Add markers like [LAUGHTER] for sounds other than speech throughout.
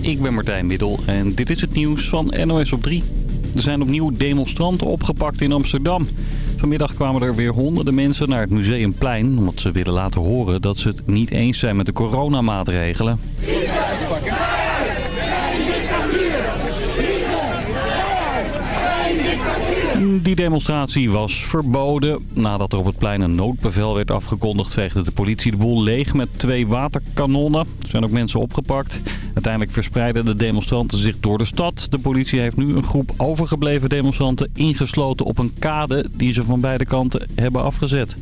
Ik ben Martijn Middel en dit is het nieuws van NOS op 3. Er zijn opnieuw demonstranten opgepakt in Amsterdam. Vanmiddag kwamen er weer honderden mensen naar het Museumplein... omdat ze willen laten horen dat ze het niet eens zijn met de coronamaatregelen. Die demonstratie was verboden. Nadat er op het plein een noodbevel werd afgekondigd... veegde de politie de boel leeg met twee waterkanonnen. Er zijn ook mensen opgepakt. Uiteindelijk verspreidden de demonstranten zich door de stad. De politie heeft nu een groep overgebleven demonstranten ingesloten op een kade... die ze van beide kanten hebben afgezet.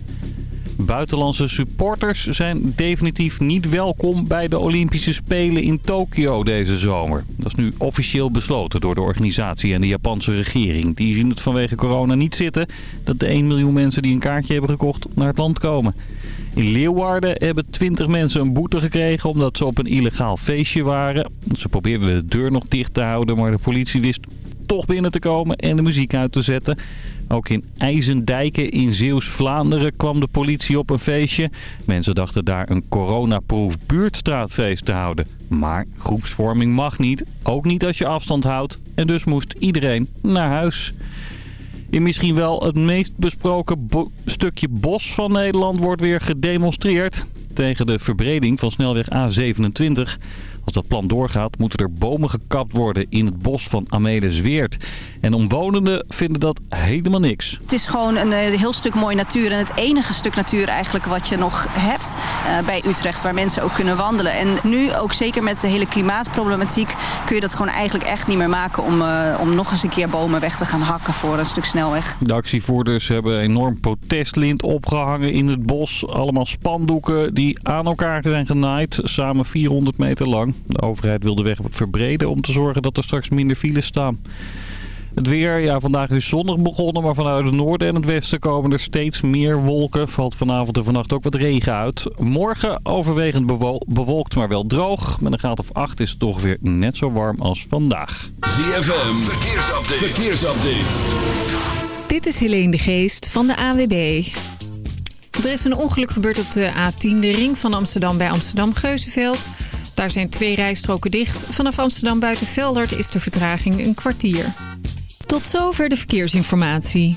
Buitenlandse supporters zijn definitief niet welkom bij de Olympische Spelen in Tokio deze zomer. Dat is nu officieel besloten door de organisatie en de Japanse regering. Die zien het vanwege corona niet zitten dat de 1 miljoen mensen die een kaartje hebben gekocht naar het land komen. In Leeuwarden hebben 20 mensen een boete gekregen omdat ze op een illegaal feestje waren. Ze probeerden de deur nog dicht te houden, maar de politie wist toch binnen te komen en de muziek uit te zetten. Ook in IJzendijken in Zeeuws-Vlaanderen kwam de politie op een feestje. Mensen dachten daar een coronaproof buurtstraatfeest te houden. Maar groepsvorming mag niet, ook niet als je afstand houdt. En dus moest iedereen naar huis. In misschien wel het meest besproken stukje bos van Nederland wordt weer gedemonstreerd tegen de verbreding van snelweg A27. Als dat plan doorgaat moeten er bomen gekapt worden in het bos van Amedes-Weert. En omwonenden vinden dat helemaal niks. Het is gewoon een eh, heel stuk mooie natuur. En het enige stuk natuur eigenlijk wat je nog hebt uh, bij Utrecht. Waar mensen ook kunnen wandelen. En nu ook zeker met de hele klimaatproblematiek kun je dat gewoon eigenlijk echt niet meer maken. Om, uh, om nog eens een keer bomen weg te gaan hakken voor een stuk snelweg. De actievoerders hebben enorm protestlint opgehangen in het bos. Allemaal spandoeken die aan elkaar zijn genaaid. Samen 400 meter lang. De overheid wil de weg verbreden om te zorgen dat er straks minder files staan. Het weer, ja, vandaag is zonnig begonnen, maar vanuit het noorden en het westen komen er steeds meer wolken. Valt vanavond en vannacht ook wat regen uit. Morgen overwegend bewolkt, maar wel droog. Met een graad of 8 is het toch weer net zo warm als vandaag. ZFM, verkeersupdate. verkeersupdate. Dit is Helene de Geest van de AWB. Er is een ongeluk gebeurd op de A10, de ring van Amsterdam bij Amsterdam-Geuzenveld. Daar zijn twee rijstroken dicht. Vanaf Amsterdam buiten Veldert is de vertraging een kwartier. Tot zover de verkeersinformatie.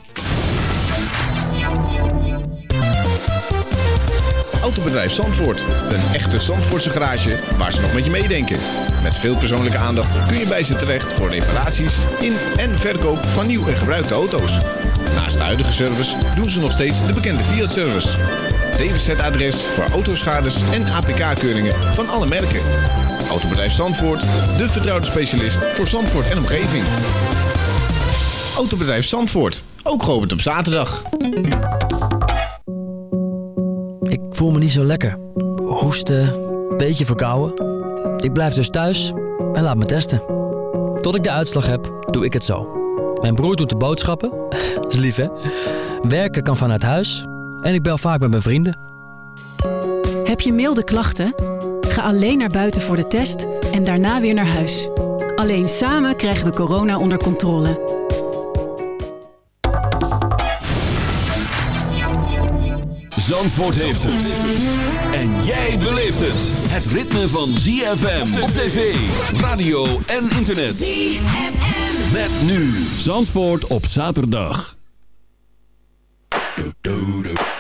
Autobedrijf Zandvoort. Een echte Zandvoortse garage waar ze nog met je meedenken. Met veel persoonlijke aandacht kun je bij ze terecht voor reparaties in en verkoop van nieuw en gebruikte auto's. Naast de huidige service doen ze nog steeds de bekende Fiat-service. DWZ-adres voor autoschades en APK-keuringen van alle merken. Autobedrijf Zandvoort, de vertrouwde specialist voor Zandvoort en omgeving. Autobedrijf Zandvoort, ook geopend op zaterdag. Ik voel me niet zo lekker. Hoesten, beetje verkouden. Ik blijf dus thuis en laat me testen. Tot ik de uitslag heb, doe ik het zo. Mijn broer doet de boodschappen. [LAUGHS] is lief, hè? Werken kan vanuit huis en ik bel vaak met mijn vrienden. Heb je milde klachten? Ga alleen naar buiten voor de test en daarna weer naar huis. Alleen samen krijgen we corona onder controle. Zandvoort heeft het. En jij beleeft het. Het ritme van ZFM op tv, radio en internet. ZFM. Met nu Zandvoort op zaterdag.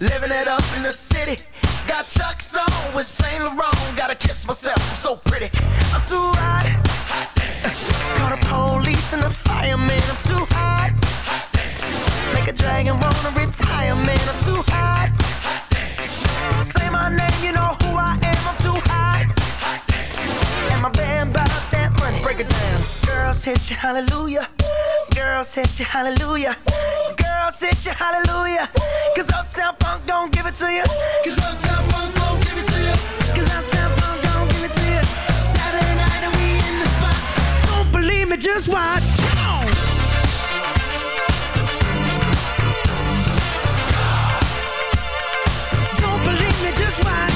living it up in the city. Got Chuck's on with Saint Laurent. Gotta kiss myself, I'm so pretty. I'm too hot. Call the police and the fireman. I'm too hot. Make a dragon wanna retire, man. I'm too hot. Say my name, you know who I am. I'm too hot. And my band money break it down. Girls hit you, hallelujah. Girls hit you, hallelujah. Girls hit you, hallelujah. Cause Uptown Funk don't give it to you. Cause Uptown Funk don't give it to you. Cause Uptown Funk don't give it to you. Saturday night and we in the spot. Don't believe me, just watch. Come on. just watch.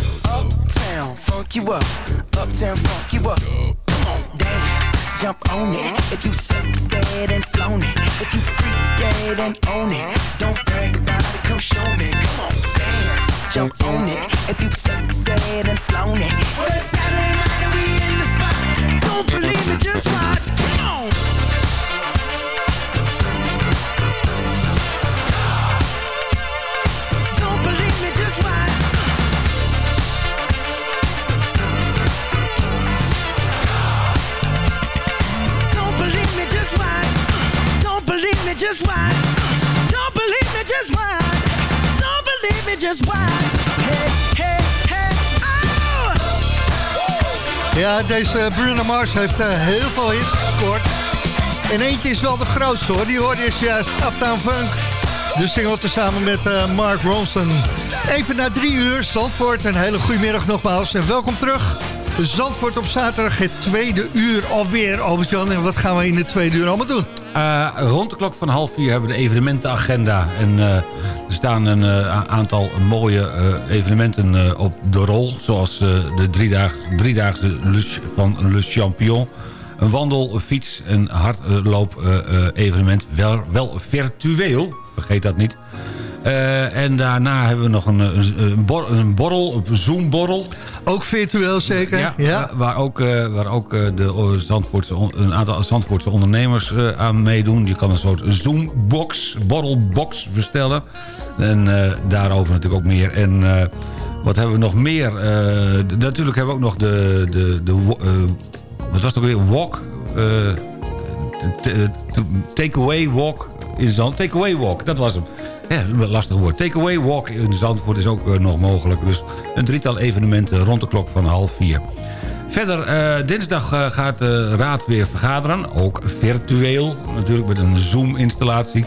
Uptown, funk you up. Uptown, funk you up. Come on, dance, jump on it. If you said and flown it. If you freak dead and own it. Don't brag about it, come show me. Come on, dance, jump on it. If you said and flown it. Well, it's Saturday night and we in the spot. Don't believe it, just watch. Come on. Just watch. Hey, hey, hey, oh! Ja, deze Bruno Mars heeft eh, heel veel hits gescoord. En eentje is wel de grootste hoor. Die hoorde is juist Uptown Funk. De single tezamen met eh, Mark Ronson. Even na drie uur, Zandvoort. Een hele goede middag nogmaals. En welkom terug. Zandvoort op zaterdag, het tweede uur alweer, Albert-Jan. En wat gaan we in het tweede uur allemaal doen? Eh, rond de klok van half vier hebben we de evenementenagenda. En eh, er staan een eh, aantal mooie evenementen op de rol. Zoals de driedaag, driedaagse Luche van Le Champion. Een wandel, fiets, een hardloop evenement. Wel, wel virtueel, vergeet dat niet. Eh, en daarna hebben we nog een, een, een, bor- een borrel, een Zoom-borrel. Ook virtueel zeker? Ja, Waar, waar ook, eh, waar ook eh, de Zandvoortse, een aantal Zandvoortse ondernemers eh, aan meedoen. Je kan een soort Zoom-box, borrelbox bestellen. En eh, daarover natuurlijk ook meer. En eh, wat hebben we nog meer? Eh, natuurlijk hebben we ook nog de... de, de eh, wat was het ook weer? Walk... eh, Takeaway walk in Zand. Takeaway walk, dat was hem. Ja, een lastig woord. Takeaway walk in Zandvoort is ook eh, nog mogelijk. Dus een drietal evenementen rond de klok van half vier. Verder, eh, dinsdag eh, gaat de raad weer vergaderen. Ook virtueel, natuurlijk met een Zoom-installatie.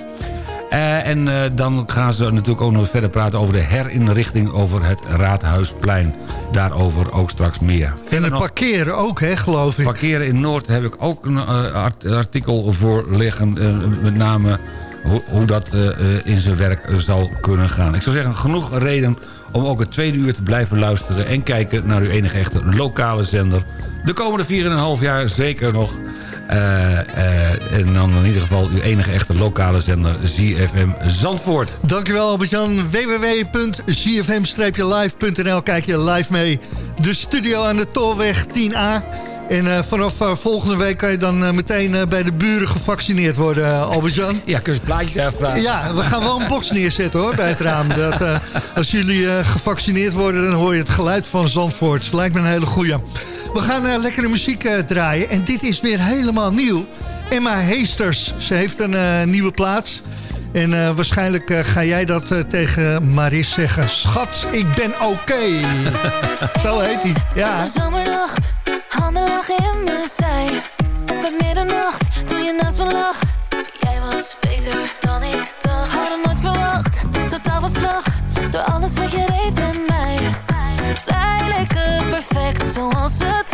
En dan gaan ze natuurlijk ook nog verder praten over de herinrichting over het Raadhuisplein. Daarover ook straks meer. En het nog- parkeren ook, hè, geloof ik. Parkeren in Noord heb ik ook een art- artikel voor liggen. met name hoe, dat eh, eh, in zijn werk eh, zal kunnen gaan. Ik zou zeggen, genoeg reden om ook het tweede uur te blijven luisteren... en kijken naar uw enige echte lokale zender. De komende 4,5 jaar zeker nog. En dan in ieder geval uw enige echte lokale zender ZFM Zandvoort. Dankjewel Albert-Jan. www.zfm-live.nl Kijk je live mee. De studio aan de Tolweg 10A. En eh, vanaf eh, volgende week kan je dan eh, meteen bij de buren gevaccineerd worden, Albert-Jan. Ja, kun je het plaatje afvragen. Ja, we gaan wel een box neerzetten hoor, bij het raam. [LAUGHS] Dat, als jullie gevaccineerd worden, dan hoor je het geluid van Zandvoort. Lijkt me een hele goeie. We gaan lekkere muziek draaien. En dit is weer helemaal nieuw. Emma Heesters, ze heeft een nieuwe plaats. En waarschijnlijk ga jij dat tegen Maris zeggen. Schat, ik ben oké. [LAUGHS] Zo heet hij. Ja. De lagen in me, zei Het werd middernacht toen je naast me lag. Jij was beter dan ik dacht. Had het nooit verwacht, totaal van. Door alles wat je deed met mij. Wij leken perfect zoals het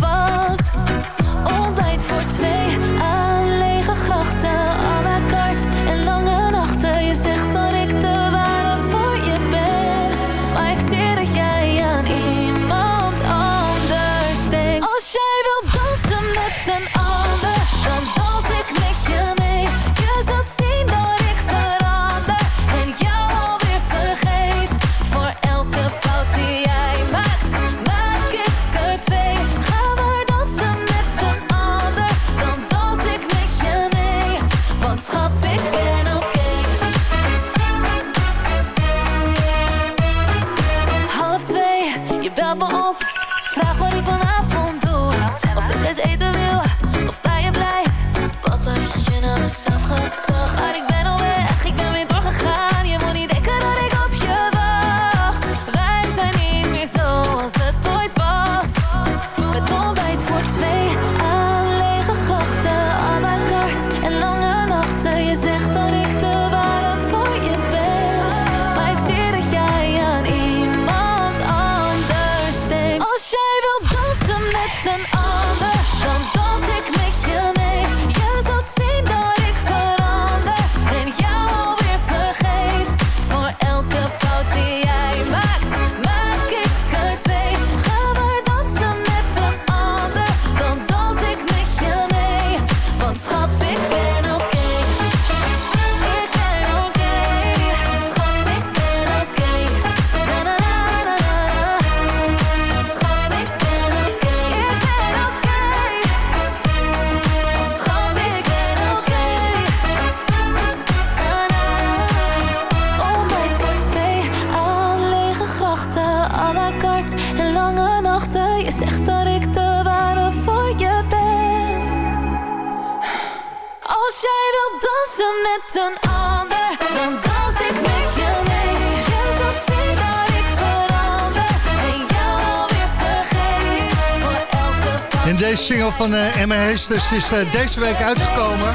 Masters is eh, deze week uitgekomen.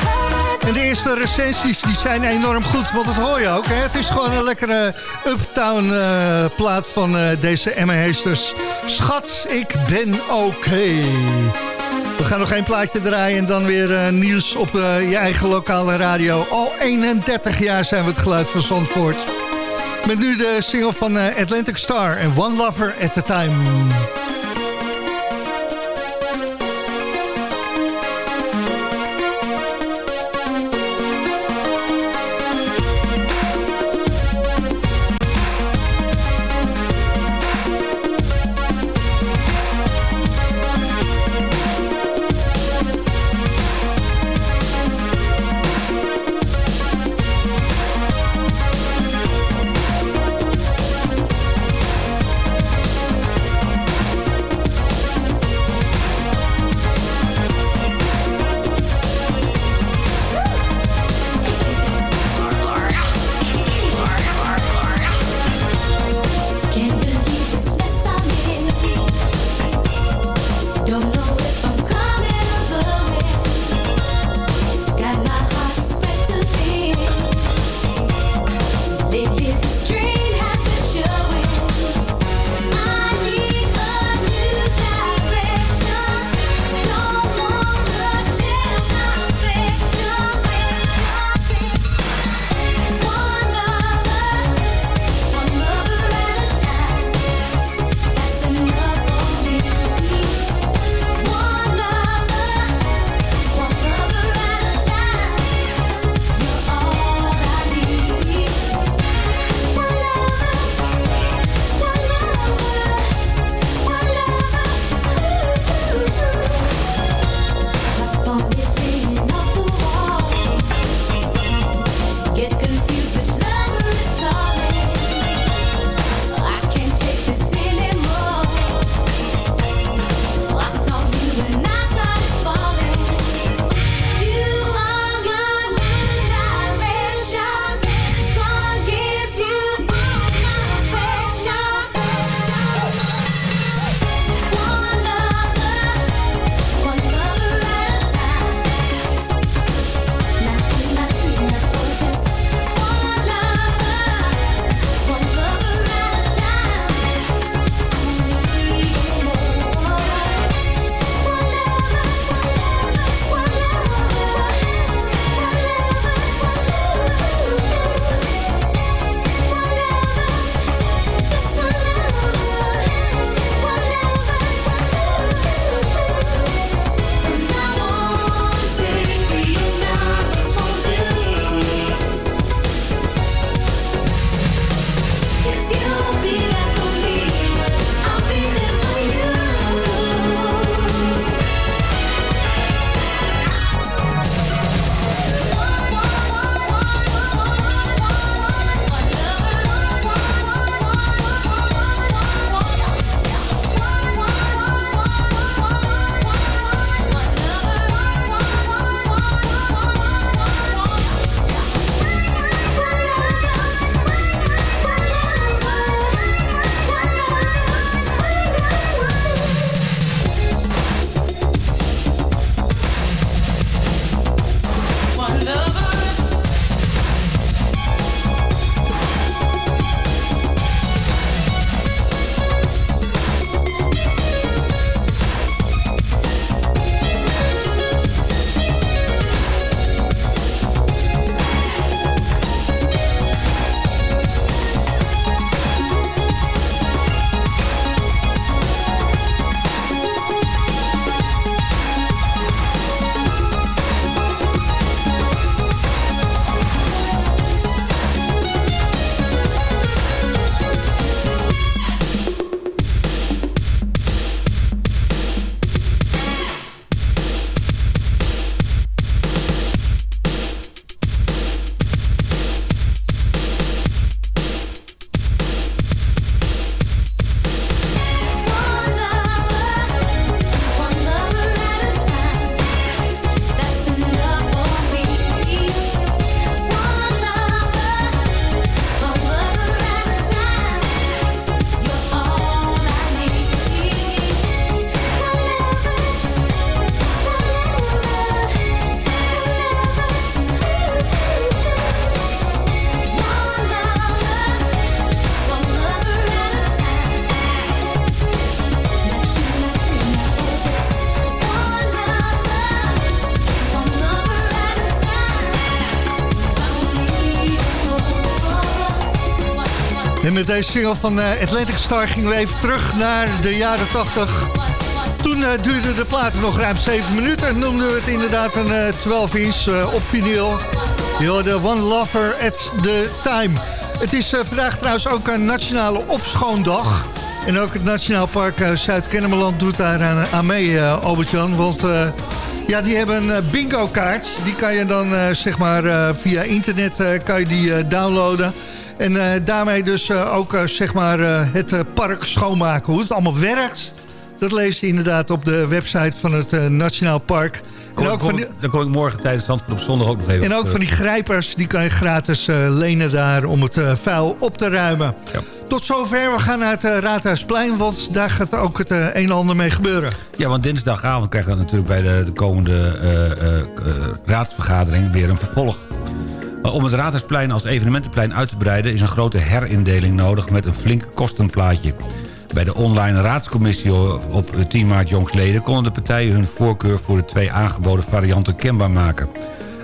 En de eerste recensies die zijn enorm goed, want dat hoor je ook. Hè? Het is gewoon een lekkere uptown eh, plaat van eh, deze Emma Heesters. Schat, ik ben oké. We gaan nog één plaatje draaien en dan weer nieuws op je eigen lokale radio. Al 31 jaar zijn we het geluid van Zandvoort. Met nu de single van Atlantic Star en One Lover at a Time. Met deze single van uh, Atlantic Star gingen we even terug naar de jaren 80. Toen uh, duurde de platen nog ruim 7 minuten. En noemden we het inderdaad een uh, 12 inch op vinyl. de One Lover at the Time. Het is vandaag trouwens ook een nationale opschoondag. En ook het Nationaal Park Zuid-Kennemerland doet daar aan, aan mee, Albert-Jan. Want ja, die hebben een bingo kaart. Die kan je dan zeg maar via internet kan je die downloaden. En daarmee dus ook zeg maar het park schoonmaken. Hoe het allemaal werkt, dat lees je inderdaad op de website van het Nationaal Park. Kom, en ook van die, dan kom ik morgen tijdens Zandvoort op zondag ook nog even. En ook van die grijpers, die kan je gratis lenen daar om het vuil op te ruimen. Ja. Tot zover, we gaan naar het Raadhuisplein, want daar gaat ook het een en ander mee gebeuren. Ja, want dinsdagavond krijgen we natuurlijk bij de, de komende raadsvergadering weer een vervolg. Om het Raadhuisplein als evenementenplein uit te breiden... is een grote herindeling nodig met een flink kostenplaatje. Bij de online raadscommissie op 10 maart jongsleden... konden de partijen hun voorkeur voor de twee aangeboden varianten kenbaar maken.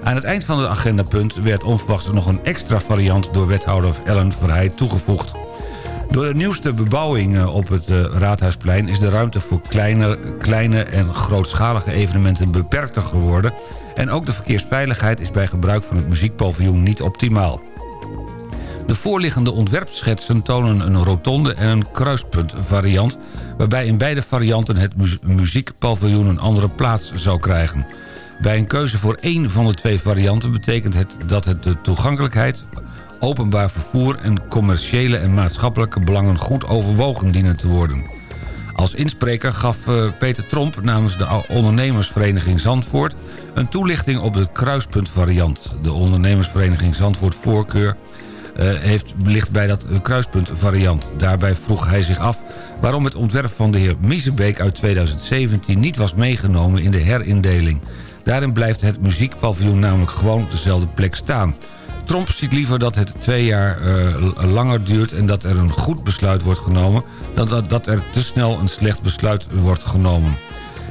Aan het eind van het agendapunt werd onverwachts nog een extra variant... door wethouder Ellen Verheij toegevoegd. Door de nieuwste bebouwing eh, op het eh, Raadhuisplein... is de ruimte voor kleine, kleine en grootschalige evenementen beperkter geworden... en ook de verkeersveiligheid is bij gebruik van het muziekpaviljoen niet optimaal. De voorliggende ontwerpschetsen tonen een rotonde en een kruispuntvariant... waarbij in beide varianten het muziekpaviljoen een andere plaats zou krijgen. Bij een keuze voor één van de twee varianten betekent het dat het de toegankelijkheid openbaar vervoer en commerciële en maatschappelijke belangen goed overwogen dienen te worden. Als inspreker gaf eh, Peter Tromp namens de ondernemersvereniging Zandvoort... een toelichting op de kruispuntvariant. De ondernemersvereniging Zandvoort Voorkeur uh, heeft, ligt bij dat uh, kruispuntvariant. Daarbij vroeg hij zich af waarom het ontwerp van de heer Miezebeek uit 2017... niet was meegenomen in de herindeling. Daarin blijft het muziekpaviljoen namelijk gewoon op dezelfde plek staan... Trump ziet liever dat het twee jaar uh, langer duurt... en dat er een goed besluit wordt genomen... dan dat, dat er te snel een slecht besluit wordt genomen.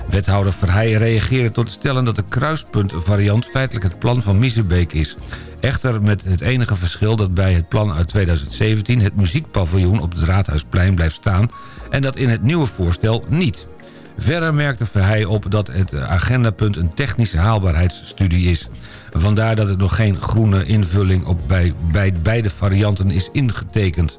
Wethouder Verheijen reageerde tot stellen dat de kruispuntvariant... feitelijk het plan van Miezebeek is. Echter met het enige verschil dat bij het plan uit 2017... het muziekpaviljoen op het Raadhuisplein blijft staan... en dat in het nieuwe voorstel niet. Verder merkte Verheijen op dat het agendapunt een technische haalbaarheidsstudie is... Vandaar dat er nog geen groene invulling op bij, bij beide varianten is ingetekend.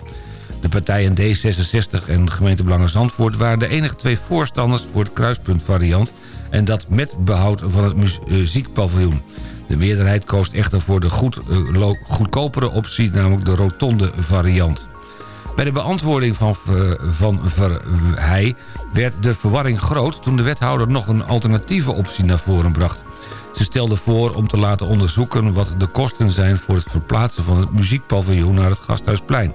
De partijen D66 en gemeentebelangen Zandvoort... waren de enige twee voorstanders voor het kruispuntvariant... en dat met behoud van het muziekpaviljoen. De meerderheid koos echter voor de goed, uh, goedkopere optie... namelijk de rotonde variant. Bij de beantwoording van, uh, van Verheij werd de verwarring groot... toen de wethouder nog een alternatieve optie naar voren bracht. Ze stelde voor om te laten onderzoeken wat de kosten zijn... voor het verplaatsen van het muziekpaviljoen naar het Gasthuisplein.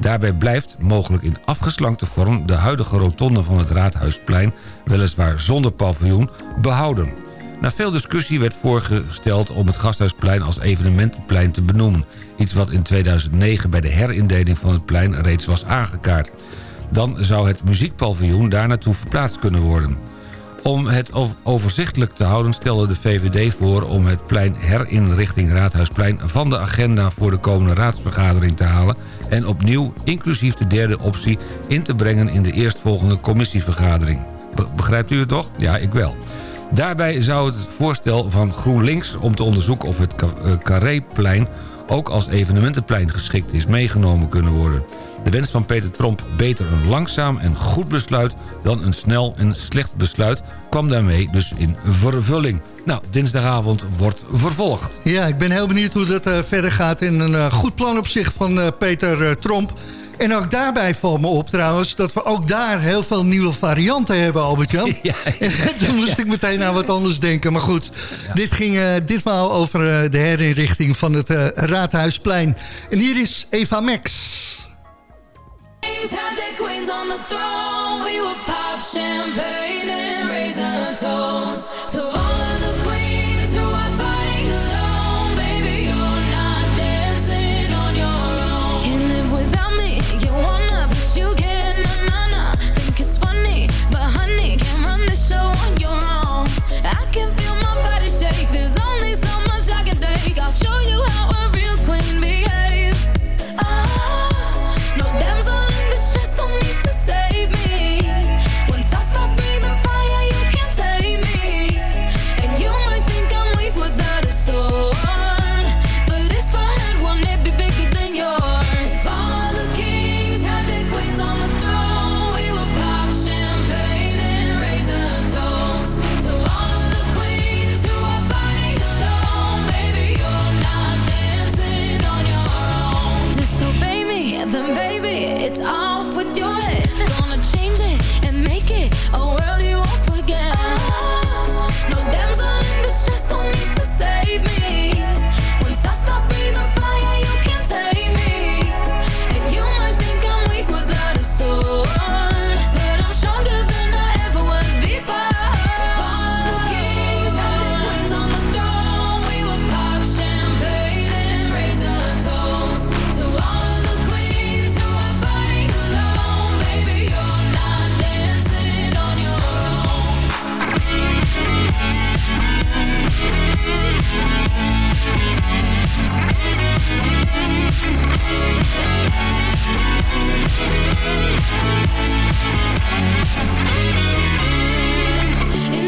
Daarbij blijft, mogelijk in afgeslankte vorm... de huidige rotonde van het Raadhuisplein, weliswaar zonder paviljoen, behouden. Na veel discussie werd voorgesteld om het Gasthuisplein als evenementenplein te benoemen. Iets wat in 2009 bij de herindeling van het plein reeds was aangekaart. Dan zou het muziekpaviljoen daar naartoe verplaatst kunnen worden. Om het overzichtelijk te houden stelde de VVD voor om het plein herinrichting Raadhuisplein van de agenda voor de komende raadsvergadering te halen en opnieuw, inclusief de derde optie, in te brengen in de eerstvolgende commissievergadering. begrijpt u het toch? Ja, ik wel. Daarbij zou het voorstel van GroenLinks om te onderzoeken of het eh, Carréplein ook als evenementenplein geschikt is meegenomen kunnen worden. De wens van Peter Tromp beter een langzaam en goed besluit... dan een snel en slecht besluit kwam daarmee dus in vervulling. Nou, dinsdagavond wordt vervolgd. Ja, ik ben heel benieuwd hoe dat uh, verder gaat. En een uh, goed plan op zich van uh, Peter Tromp. En ook daarbij valt me op trouwens... dat we ook daar heel veel nieuwe varianten hebben, Albert-Jan. [LAUGHS] Ja, ja, Toen [LAUGHS] moest ik meteen aan wat anders denken. Maar goed, dit ging ditmaal over de herinrichting van het Raadhuisplein. En hier is Eva Max. On the throne. We would pop champagne and raise a toast to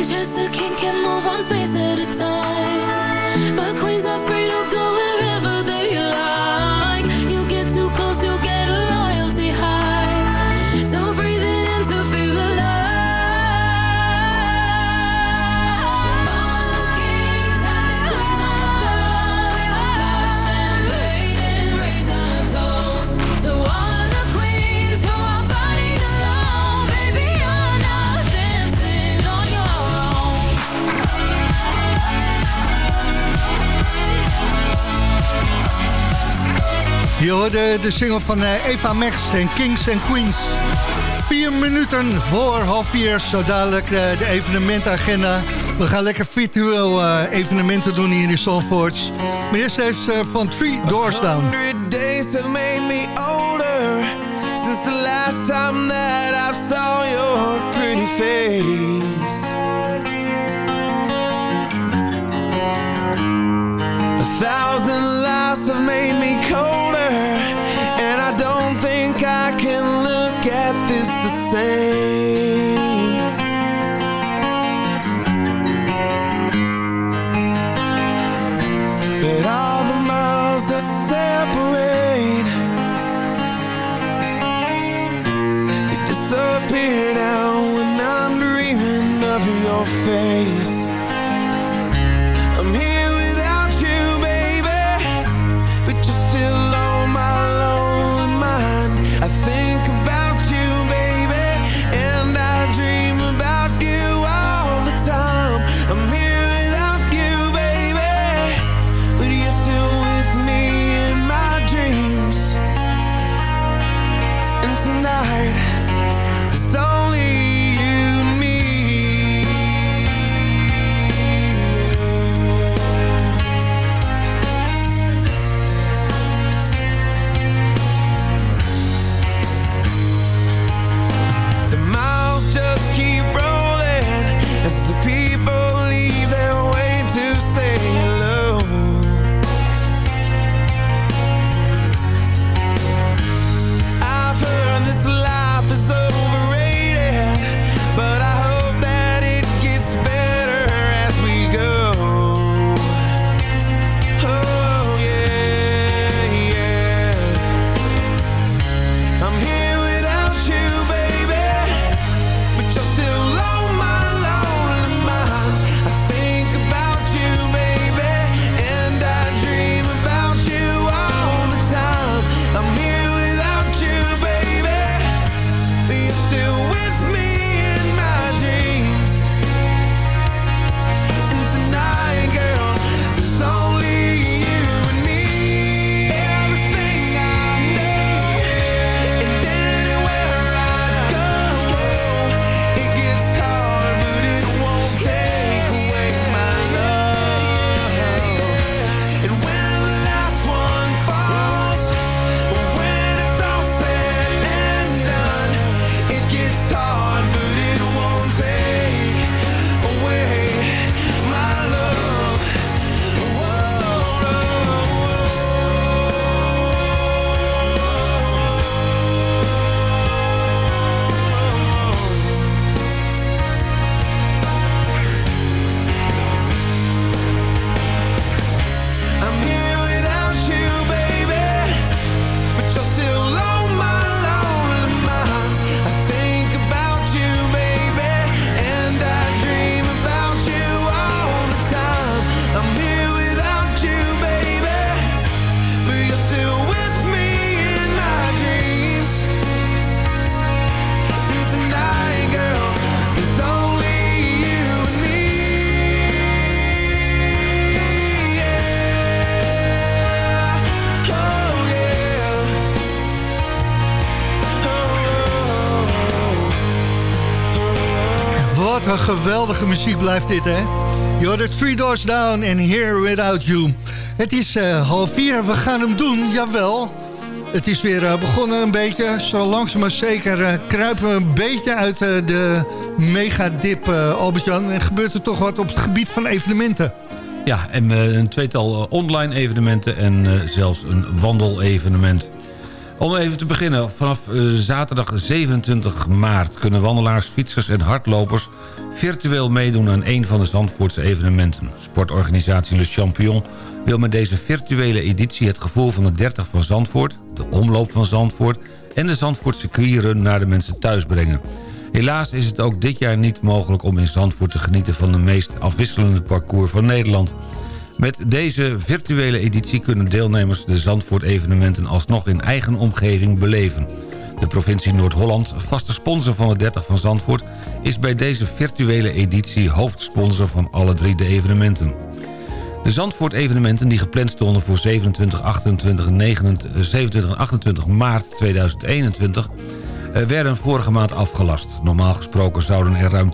just a kink and move on space at a time. Hoorde de single van eh, Eva Max en Kings and Queens. Vier minuten voor half vier, zo dadelijk eh, de evenementagenda. We gaan lekker virtueel eh, evenementen doen hier in Zandvoorts. Maar eerst even van Three Doors Down. days have made me older Since the last time that I've saw your pretty face A thousand lives have made me cold same geweldige muziek blijft dit, hè? You're the three doors down and here without you. Het is eh, half vier, we gaan hem doen, jawel. Het is weer eh, begonnen een beetje. Zo langzaam maar zeker eh, kruipen we een beetje uit de megadip, Albert-Jan. En gebeurt er toch wat op het gebied van evenementen. Ja, en een tweetal online evenementen en zelfs een wandelevenement. Om even te beginnen, vanaf zaterdag 27 maart kunnen wandelaars, fietsers en hardlopers virtueel meedoen aan een van de Zandvoortse evenementen. Sportorganisatie Le Champion wil met deze virtuele editie het gevoel van de 30 van Zandvoort... de omloop van Zandvoort en de Zandvoortse queerrun naar de mensen thuis brengen. Helaas is het ook dit jaar niet mogelijk om in Zandvoort te genieten... van de meest afwisselende parcours van Nederland. Met deze virtuele editie kunnen deelnemers de Zandvoort-evenementen... alsnog in eigen omgeving beleven. De provincie Noord-Holland, vaste sponsor van de 30 van Zandvoort... is bij deze virtuele editie hoofdsponsor van alle drie de evenementen. De Zandvoort-evenementen die gepland stonden voor 27, 28, 29, 27 en 28 maart 2021 eh, werden vorige maand afgelast. Normaal gesproken zouden er ruim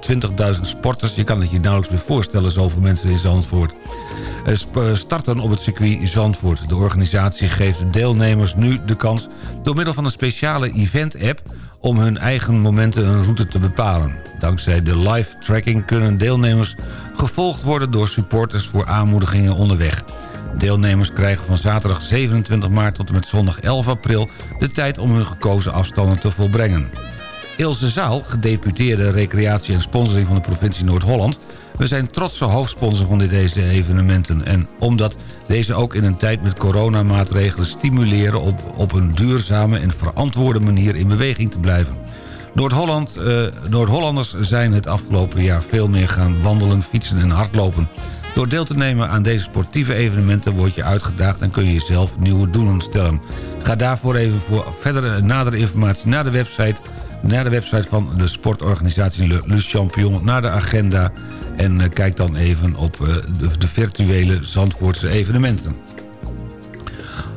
20.000 sporters... je kan het je nauwelijks meer voorstellen, zoveel mensen in Zandvoort... eh, starten op het circuit Zandvoort. De organisatie geeft de deelnemers nu de kans... door middel van een speciale event-app om hun eigen momenten hun route te bepalen. Dankzij de live tracking kunnen deelnemers gevolgd worden door supporters voor aanmoedigingen onderweg. Deelnemers krijgen van zaterdag 27 maart tot en met zondag 11 april... de tijd om hun gekozen afstanden te volbrengen. Ilse Zaal, gedeputeerde recreatie en sponsoring van de provincie Noord-Holland... we zijn trotse hoofdsponsor van deze evenementen... en omdat deze ook in een tijd met coronamaatregelen stimuleren... op, op een duurzame en verantwoorde manier in beweging te blijven. Eh, Noord-Hollanders zijn het afgelopen jaar veel meer gaan wandelen, fietsen en hardlopen... Door deel te nemen aan deze sportieve evenementen word je uitgedaagd... en kun je jezelf nieuwe doelen stellen. Ga daarvoor even voor verdere nadere informatie naar de website... naar de website van de sportorganisatie Le Champion... naar de agenda en uh, kijk dan even op uh, de, de, virtuele Zandvoortse evenementen.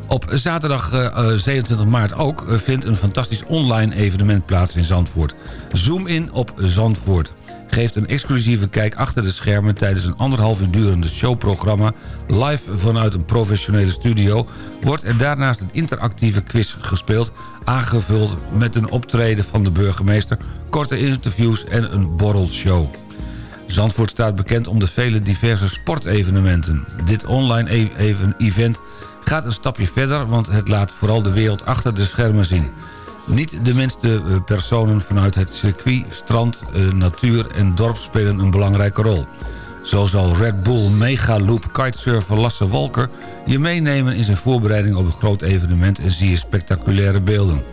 Op zaterdag uh, 27 maart ook vindt een fantastisch online evenement plaats in Zandvoort. Zoom in op Zandvoort geeft een exclusieve kijk achter de schermen... tijdens een anderhalf uur durende showprogramma... live vanuit een professionele studio... wordt er daarnaast een interactieve quiz gespeeld... aangevuld met een optreden van de burgemeester... korte interviews en een borrelshow. Zandvoort staat bekend om de vele diverse sportevenementen. Dit online e- even event gaat een stapje verder... want het laat vooral de wereld achter de schermen zien... Niet de minste eh, personen vanuit het circuit, strand, eh, natuur en dorp spelen een belangrijke rol. Zo zal Red Bull Mega Loop kitesurfer Lasse Walker je meenemen in zijn voorbereiding op een groot evenement en zie je spectaculaire beelden.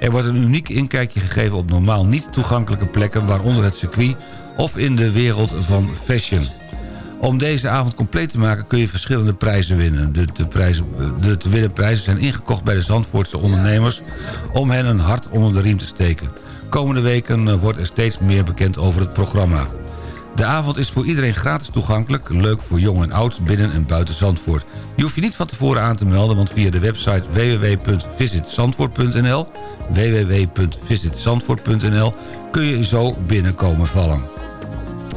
Er wordt een uniek inkijkje gegeven op normaal niet toegankelijke plekken... waaronder het circuit of in de wereld van fashion. Om deze avond compleet te maken kun je verschillende prijzen winnen. De te, prijzen, de te winnen prijzen zijn ingekocht bij de Zandvoortse ondernemers... om hen een hart onder de riem te steken. Komende weken eh, wordt er steeds meer bekend over het programma. De avond is voor iedereen gratis toegankelijk. Leuk voor jong en oud, binnen en buiten Zandvoort. Je hoeft je niet van tevoren aan te melden... want via de website www.visitzandvoort.nl www.visitzandvoort.nl kun je zo binnenkomen vallen.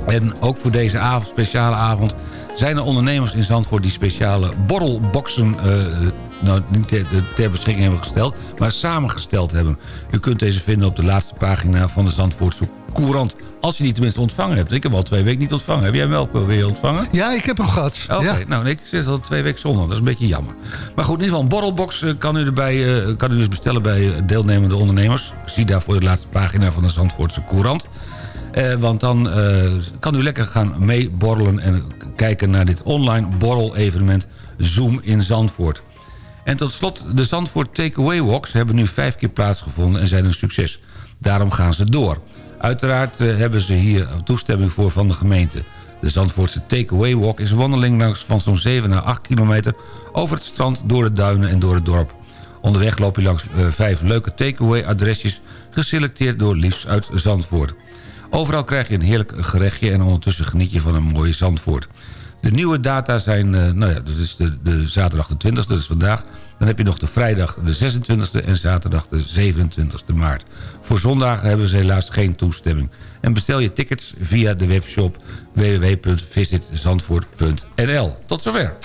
En ook voor deze avond, speciale avond zijn er ondernemers in Zandvoort die speciale borrelboxen... Uh, nou, niet ter, ter, beschikking hebben gesteld, maar samengesteld hebben. U kunt deze vinden op de laatste pagina van de Zandvoortse Courant. Als je die tenminste ontvangen hebt. Ik heb al twee weken niet ontvangen. Heb jij hem wel weer ontvangen? Ja, ik heb hem gehad. Oké, ja. nou ik zit al twee weken zonder. Dat is een beetje jammer. Maar goed, in ieder geval een borrelbox eh, kan u, erbij, uh, kan u dus bestellen bij deelnemende ondernemers. Zie daarvoor de laatste pagina van de Zandvoortse Courant. Uh, want dan uh, kan u lekker gaan meeborrelen en kijken naar dit online borrel-evenement Zoom in Zandvoort. En tot slot, de Zandvoort Takeaway Walks hebben nu vijf keer plaatsgevonden en zijn een succes. Daarom gaan ze door. Uiteraard uh, hebben ze hier toestemming voor van de gemeente. De Zandvoortse Takeaway Walk is een wandeling langs van zo'n 7 à 8 kilometer... over het strand, door de duinen en door het dorp. Onderweg loop je langs vijf leuke takeaway adresjes... geselecteerd door Liefs uit Zandvoort. Overal krijg je een heerlijk gerechtje en ondertussen geniet je van een mooie Zandvoort. De nieuwe data zijn, uh, nou ja, dat is de, de zaterdag de 20e, dat is vandaag. Dan heb je nog de vrijdag de 26e en zaterdag de 27e maart. Voor zondagen hebben ze helaas geen toestemming. En bestel je tickets via de webshop www.visitzandvoort.nl. Tot zover.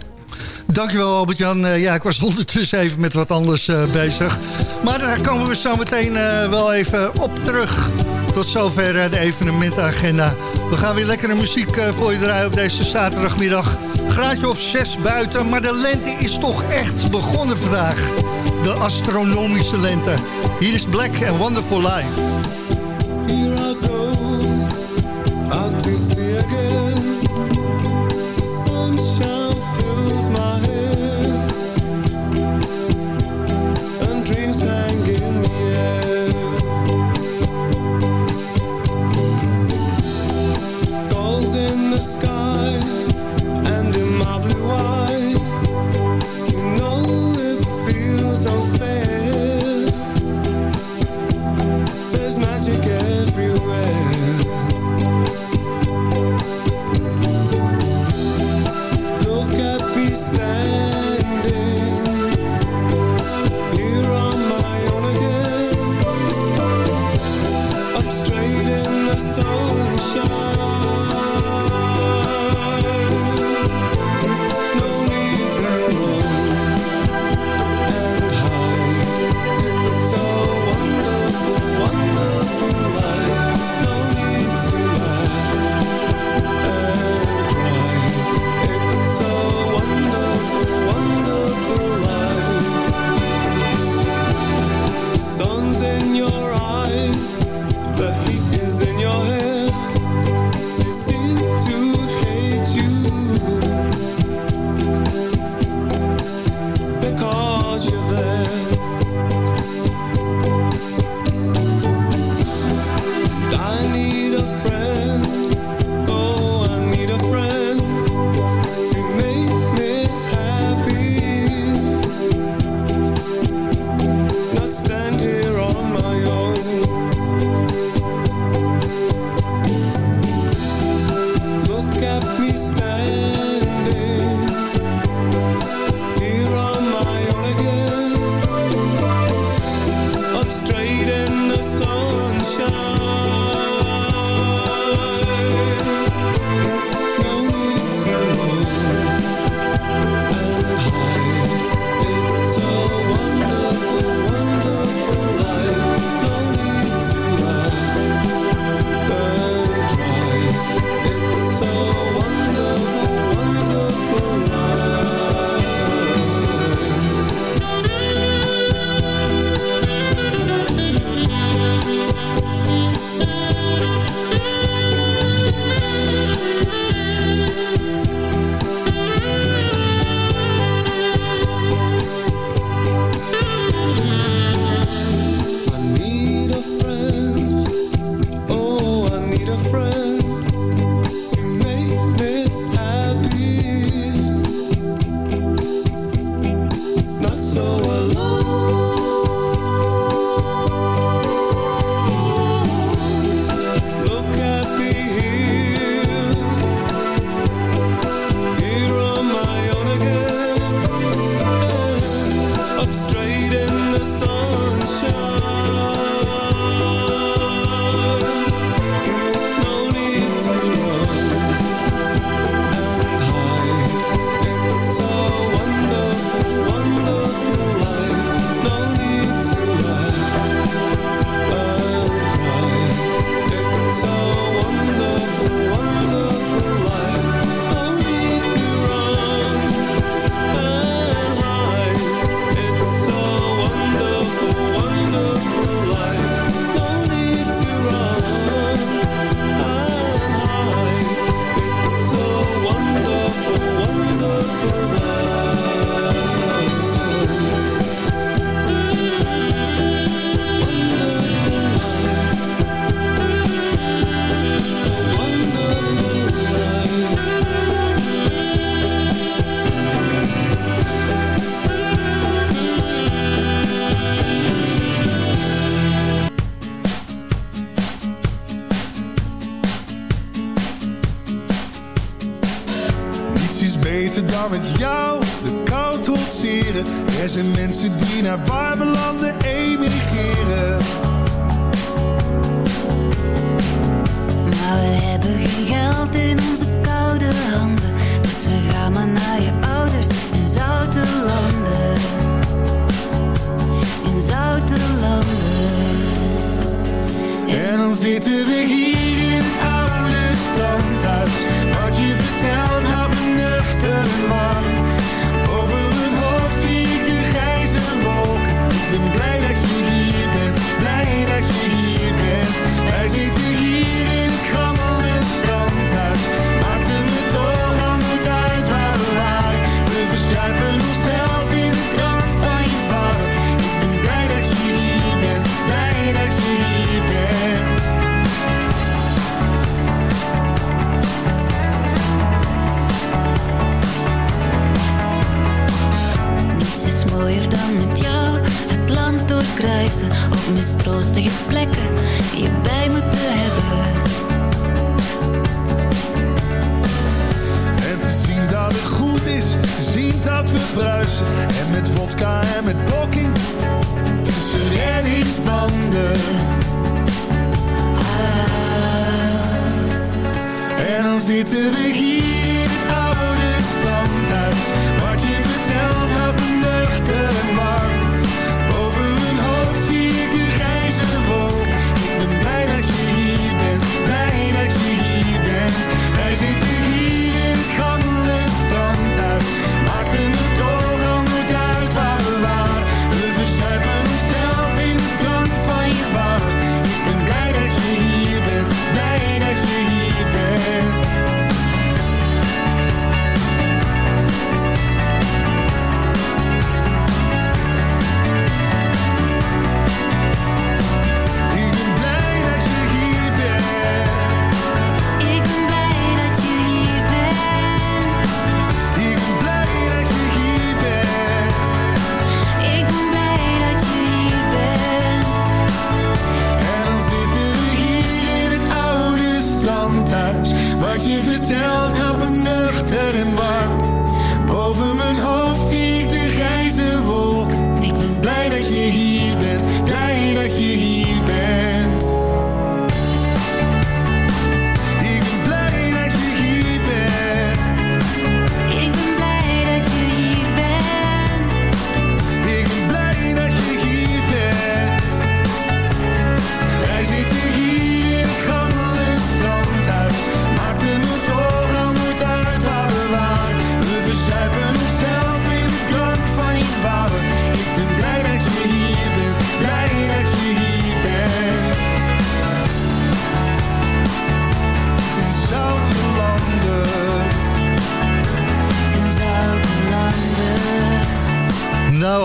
Dankjewel Albert-Jan. Eh, ja, ik was [LAUGHS] ondertussen even met wat anders eh, bezig. Maar daar komen we zo meteen eh, wel even op terug. Tot zover de evenementagenda. We gaan weer lekkere muziek voor je draaien op deze zaterdagmiddag. Graadje of zes buiten, maar de lente is toch echt begonnen vandaag. De astronomische lente. Hier is Black and Wonderful Life. Here go, again. Sunshine.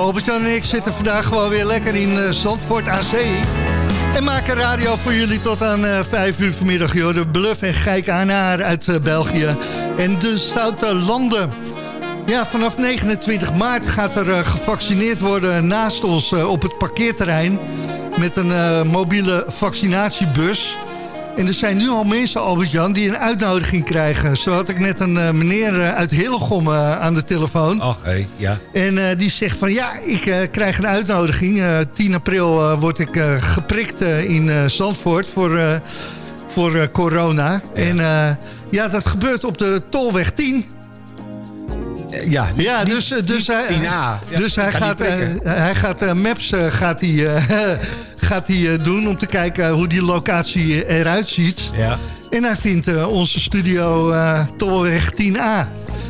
Albert-Jan en ik zitten vandaag gewoon weer lekker in eh, Zandvoort aan zee. En maken radio voor jullie tot aan eh 5 uur vanmiddag. Joh. De Bluff en Gijk Anaar uit eh, België. En de Stoute Landen. Ja, vanaf 29 maart gaat er gevaccineerd worden naast ons op het parkeerterrein. Met een mobiele vaccinatiebus. En er zijn nu al mensen, Albert-Jan, die een uitnodiging krijgen. Zo had ik net een eh, meneer eh, uit Hillegom eh, aan de telefoon. Ach, hé, ja. En eh, die zegt van ja, ik eh, krijg een uitnodiging. Eh 10 april eh, word ik eh, geprikt eh, in eh, Zandvoort voor, eh, voor eh, corona. En eh, ja, dat gebeurt op de Tolweg 10. Ja, Ja, dus, eh, dus, hij, 10A. Ja, dus hij gaat, eh, hij gaat eh, maps eh, gaat hij, eh, gaat hij, eh, doen om te kijken hoe die locatie eh, eruit ziet. Ja. En hij vindt eh, onze studio eh Tolweg 10A.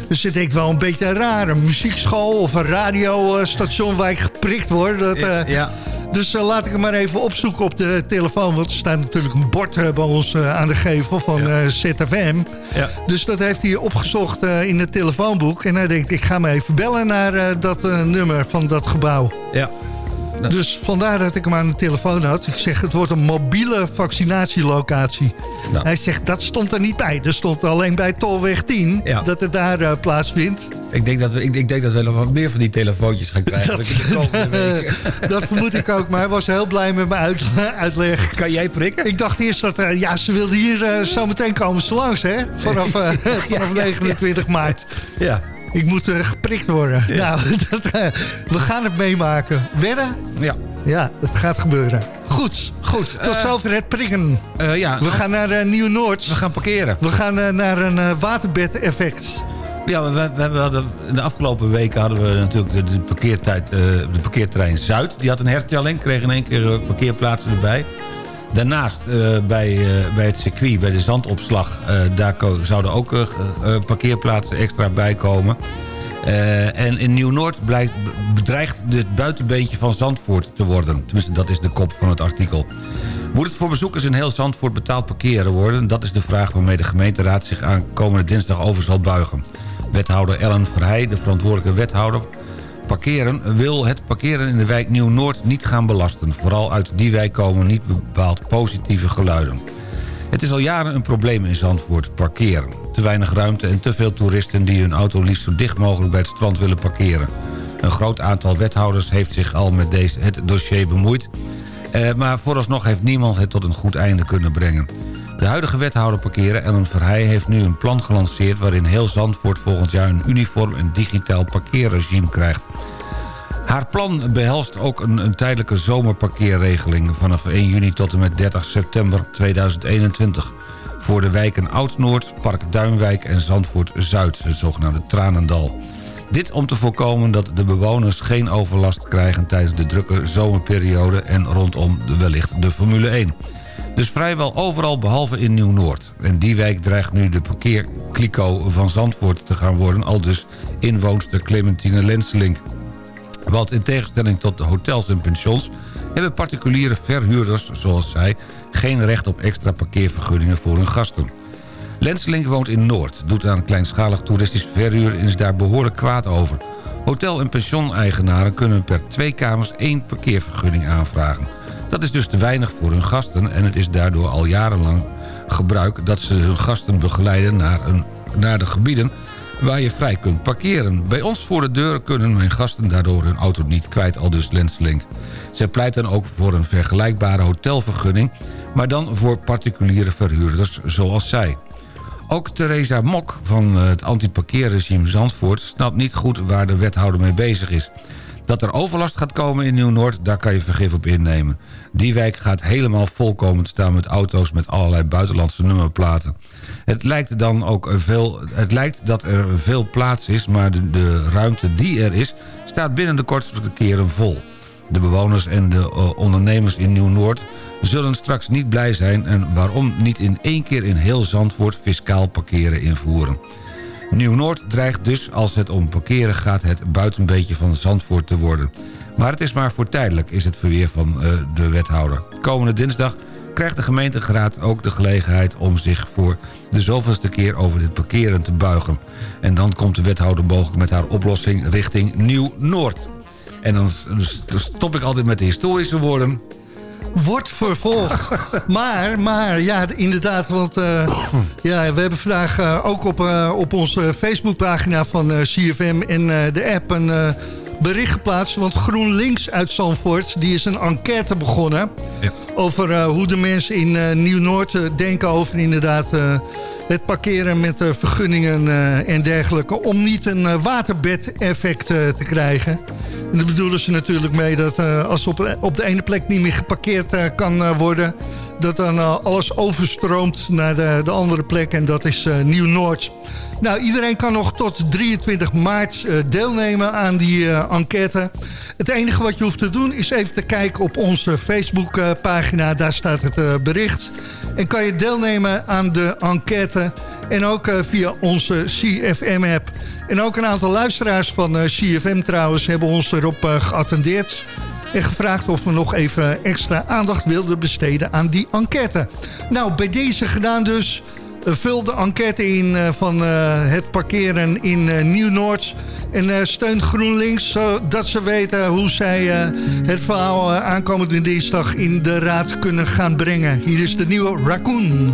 Dus ik denk wel een beetje raar. Een muziekschool of een radiostation waar ik geprikt word. Dat, eh, ja. Dus eh, laat ik hem maar even opzoeken op de telefoon. Want er staat natuurlijk een bord eh, bij ons eh, aan de gevel van eh, ZFM. Ja. Dus dat heeft hij opgezocht eh, in het telefoonboek. En hij denkt, ik ga me even bellen naar eh, dat eh, nummer van dat gebouw. Ja. Dus vandaar dat ik hem aan de telefoon had. Ik zeg, het wordt een mobiele vaccinatielocatie. Nou. Hij zegt, dat stond er niet bij. Er stond alleen bij Tolweg 10 Ja. dat het daar eh, plaatsvindt. Ik denk, dat we, ik, ik denk dat we nog wat meer van die telefoontjes gaan krijgen. Dat- de komende [LAUGHS] weken. dat vermoed ik ook, maar hij was heel blij met mijn uit, [LAUGHS] uitleg. Kan jij prikken? Ik dacht eerst dat, eh, ja, ze wilden hier eh, zo meteen komen ze langs, hè? Vanaf, [LAUGHS] vanaf 29 maart. Ja. Ik moet eh, geprikt worden. Nou, [LAUGHS] dat, eh, we gaan het meemaken. Wedden? Ja. Ja, het gaat gebeuren. Goed. Goed. Tot eh, zover het prikken. eh, ja. We gaan naar Nieuw-Noord. We gaan parkeren. We gaan naar een waterbed-effect. Ja, we, we, we hadden, in de afgelopen weken hadden we natuurlijk de, de, parkeertijd, de parkeerterrein Zuid. Die had een hertelling, kreeg in één keer parkeerplaatsen erbij. Daarnaast eh, bij, eh, bij het circuit, bij de zandopslag... eh, daar zouden ook parkeerplaatsen extra bij komen. En in Nieuw-Noord bedreigt het buitenbeentje van Zandvoort te worden. Tenminste, dat is de kop van het artikel. Moet het voor bezoekers in heel Zandvoort betaald parkeren worden? Dat is de vraag waarmee de gemeenteraad zich aan komende dinsdag over zal buigen. Wethouder Ellen Verheij, de verantwoordelijke wethouder... Parkeren wil het parkeren in de wijk Nieuw-Noord niet gaan belasten. Vooral uit die wijk komen niet bepaald positieve geluiden. Het is al jaren een probleem in Zandvoort, parkeren. Te weinig ruimte en te veel toeristen die hun auto liefst zo dicht mogelijk bij het strand willen parkeren. Een groot aantal wethouders heeft zich al met deze, het dossier bemoeid... Eh, maar vooralsnog heeft niemand het tot een goed einde kunnen brengen. De huidige wethouder parkeren, Ellen Verheij, heeft nu een plan gelanceerd... waarin heel Zandvoort volgend jaar een uniform en digitaal parkeerregime krijgt. Haar plan behelst ook een, een tijdelijke zomerparkeerregeling... vanaf 1 juni tot en met 30 september 2021... voor de wijken Oud-Noord, Park Duinwijk en Zandvoort-Zuid... het zogenaamde Tranendal. Dit om te voorkomen dat de bewoners geen overlast krijgen... tijdens de drukke zomerperiode en rondom de, wellicht de Formule 1. Dus vrijwel overal behalve in Nieuw-Noord. En die wijk dreigt nu de parkeerkliko van Zandvoort te gaan worden... al dus inwoonster Clementine Lenselink. Want in tegenstelling tot de hotels en pensions... hebben particuliere verhuurders, zoals zij... geen recht op extra parkeervergunningen voor hun gasten. Lenselink woont in Noord, doet aan kleinschalig toeristisch verhuur... en is daar behoorlijk kwaad over. Hotel- en pensioneigenaren kunnen per twee kamers één parkeervergunning aanvragen. Dat is dus te weinig voor hun gasten... en het is daardoor al jarenlang gebruik dat ze hun gasten begeleiden naar, een, naar de gebieden waar je vrij kunt parkeren. Bij ons voor de deur kunnen mijn gasten daardoor hun auto niet kwijt, al dus Lenslink. Zij pleiten ook voor een vergelijkbare hotelvergunning... maar dan voor particuliere verhuurders zoals zij. Ook Theresa Mok van het antiparkeerregime Zandvoort... snapt niet goed waar de wethouder mee bezig is. Dat er overlast gaat komen in Nieuw-Noord, daar kan je vergif op innemen. Die wijk gaat helemaal volkomen staan met auto's met allerlei buitenlandse nummerplaten. Het lijkt, dan ook veel, het lijkt dat er veel plaats is, maar de, de ruimte die er is... staat binnen de kortste keren vol. De bewoners en de uh, ondernemers in Nieuw-Noord zullen straks niet blij zijn... en waarom niet in één keer in heel Zandvoort fiscaal parkeren invoeren. Nieuw-Noord dreigt dus, als het om parkeren gaat... het buitenbeetje van Zandvoort te worden. Maar het is maar voor tijdelijk, is het verweer van uh, de wethouder. Komende dinsdag krijgt de gemeenteraad ook de gelegenheid... om zich voor de zoveelste keer over dit parkeren te buigen. En dan komt de wethouder mogelijk met haar oplossing richting Nieuw-Noord. En dan stop ik altijd met de historische woorden wordt vervolgd. [LAUGHS] maar, maar, ja, inderdaad, want uh, [CLEARS THROAT] ja, we hebben vandaag uh, ook op, uh, op onze Facebookpagina van CFM en de app een bericht geplaatst. Want GroenLinks uit Zandvoort, die is een enquête begonnen... Ja. over hoe de mensen in Nieuw-Noord denken over inderdaad... het parkeren met vergunningen en dergelijke... om niet een waterbed-effect te krijgen. En daar bedoelen ze natuurlijk mee dat uh, als op, op de ene plek niet meer geparkeerd uh, kan uh, worden... dat dan alles overstroomt naar de, de andere plek en dat is Nieuw-Noord. Nou, iedereen kan nog tot 23 maart deelnemen aan die enquête. Het enige wat je hoeft te doen is even te kijken op onze Facebookpagina. Daar staat het bericht. En kan je deelnemen aan de enquête en ook via onze CFM-app... En ook een aantal luisteraars van uh, CFM trouwens hebben ons erop uh, geattendeerd. En gevraagd of we nog even extra aandacht wilden besteden aan die enquête. Nou, bij deze gedaan dus. Vul de enquête in van het parkeren in Nieuw-Noord. En steun GroenLinks, zodat ze weten hoe zij het verhaal aankomende dinsdag in de raad kunnen gaan brengen. Hier is de nieuwe Raccoon.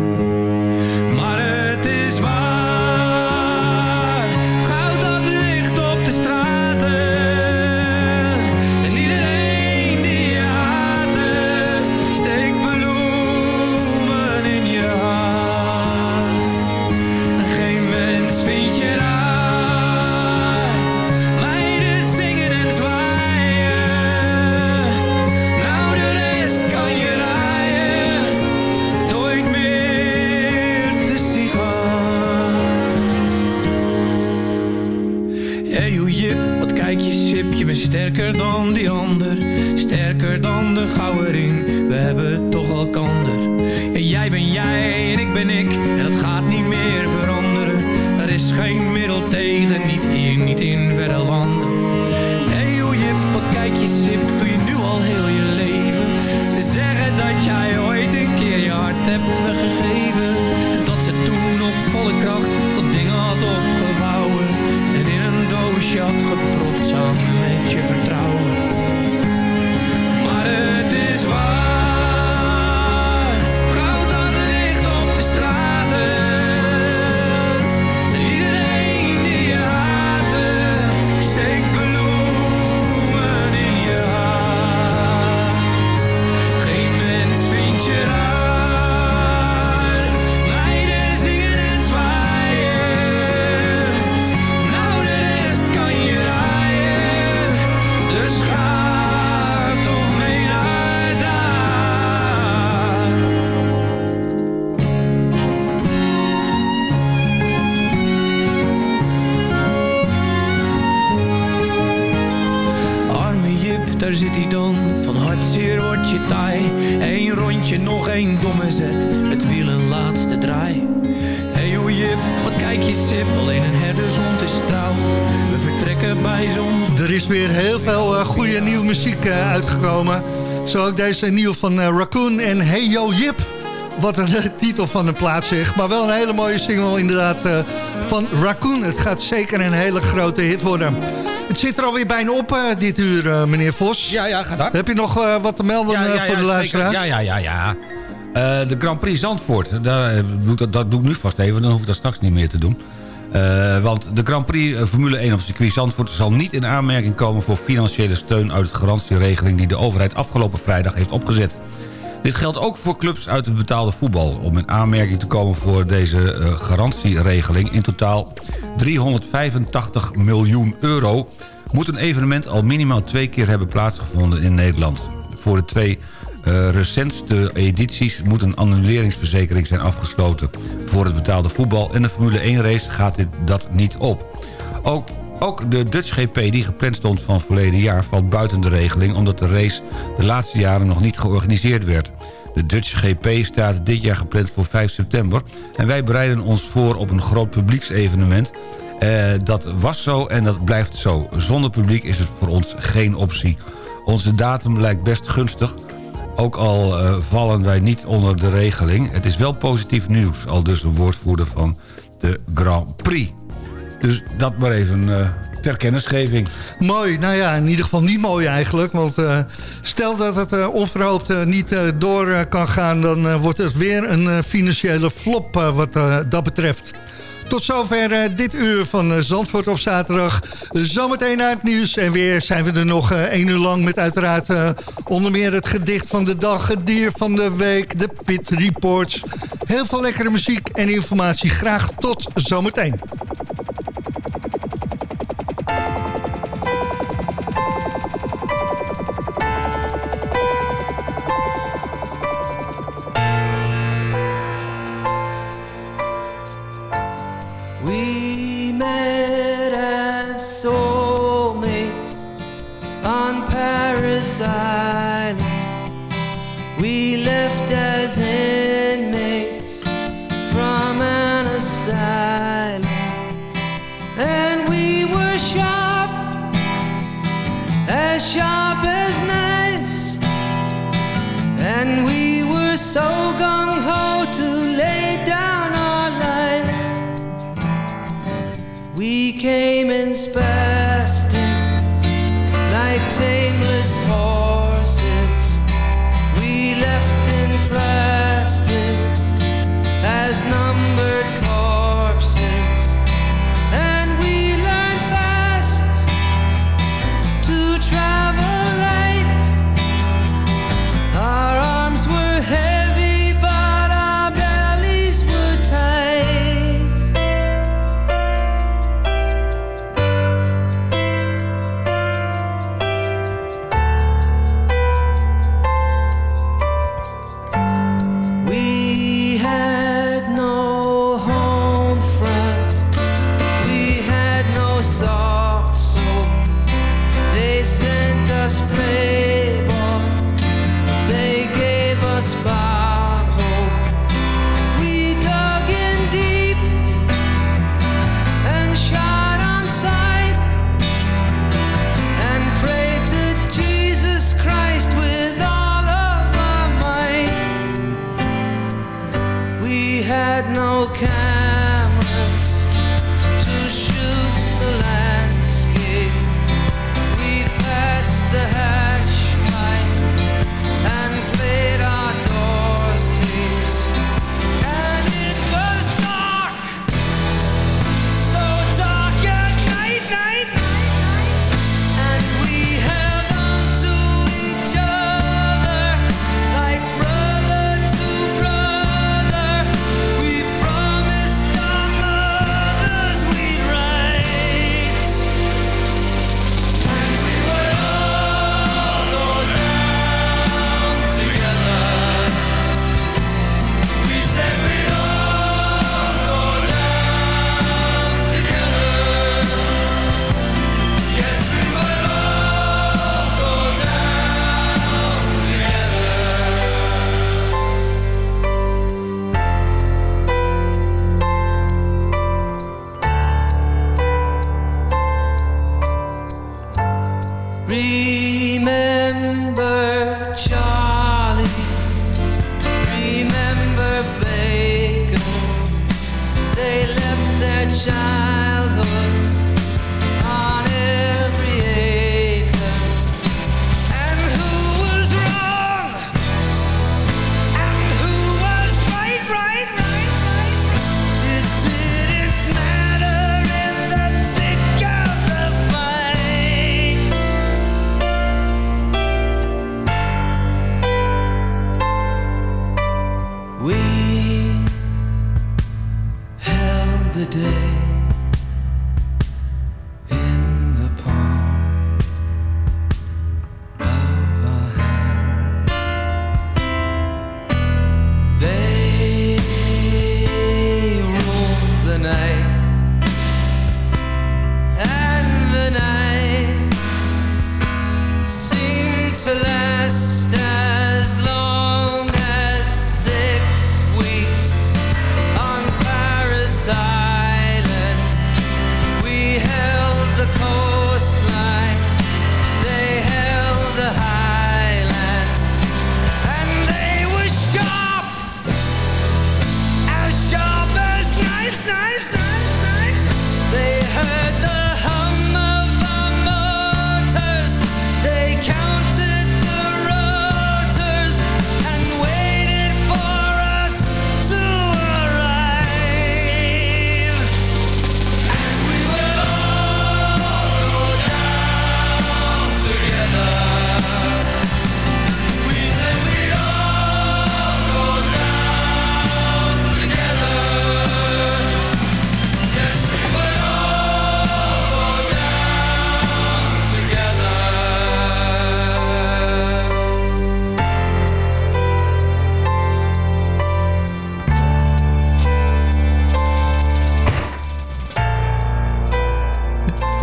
Sterker dan die ander. Sterker dan de gouden. We hebben toch elkander. Ja, jij ben jij en ik ben ik. En dat gaat niet meer veranderen. Is is geen middel tegen, niet hier, niet in nog één domme zet, het wiel een laatste draai. Hey joh Jip, wat kijk je sip, alleen een herdershond is trouw. We vertrekken bij zons... Er is weer heel veel eh, goede nieuwe muziek eh, uitgekomen. Zo ook deze nieuw van eh, Raccoon en Hey Yo Jip. Wat een titel van een plaats zegt. Maar wel een hele mooie single inderdaad van Raccoon. Het gaat zeker een hele grote hit worden. Het zit er alweer bijna op eh, dit uur, eh, meneer Vos. Ja, ja, gaat hard. Heb je nog eh, wat te melden voor de zeker. luisteraars? Ja, ja, ja, ja. De Grand Prix Zandvoort, daar, dat, dat doe ik nu vast even, dan hoef ik dat straks niet meer te doen. Want de Grand Prix Formule 1 op circuit Zandvoort zal niet in aanmerking komen voor financiële steun uit de garantieregeling die de overheid afgelopen vrijdag heeft opgezet. Dit geldt ook voor clubs uit het betaalde voetbal. Om in aanmerking te komen voor deze eh, garantieregeling... in totaal 385 miljoen euro... moet een evenement al minimaal twee keer hebben plaatsgevonden in Nederland. Voor de twee eh, recentste edities moet een annuleringsverzekering zijn afgesloten. Voor het betaalde voetbal en de Formule 1 race gaat dit dat niet op. Ook ook de Dutch GP die gepland stond van verleden jaar valt buiten de regeling... omdat de race de laatste jaren nog niet georganiseerd werd. De Dutch GP staat dit jaar gepland voor 5 september... en wij bereiden ons voor op een groot publieksevenement. Eh, dat was zo en dat blijft zo. Zonder publiek is het voor ons geen optie. Onze datum lijkt best gunstig... Ook al eh, vallen wij niet onder de regeling. Het is wel positief nieuws, al dus de woordvoerder van de Grand Prix. Dus dat maar even eh, ter kennisgeving. Mooi, nou ja, in ieder geval niet mooi eigenlijk. Want eh, stel dat het eh, onverhoopt niet door kan gaan... dan wordt het weer een financiële flop wat dat betreft. Tot zover eh, dit uur van eh, Zandvoort op zaterdag. Zometeen naar het nieuws. En weer zijn we er nog eh, één uur lang met uiteraard onder meer het gedicht van de dag... het dier van de week, de Pit Reports. Heel veel lekkere muziek en informatie. Graag tot zometeen. We met as soulmates on Paris Island. We left as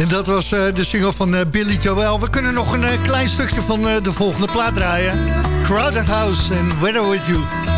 Dat was eh, de single van eh, Billy Joel. We kunnen nog een eh, klein stukje van de volgende plaat draaien. Crowded House and Weather With You.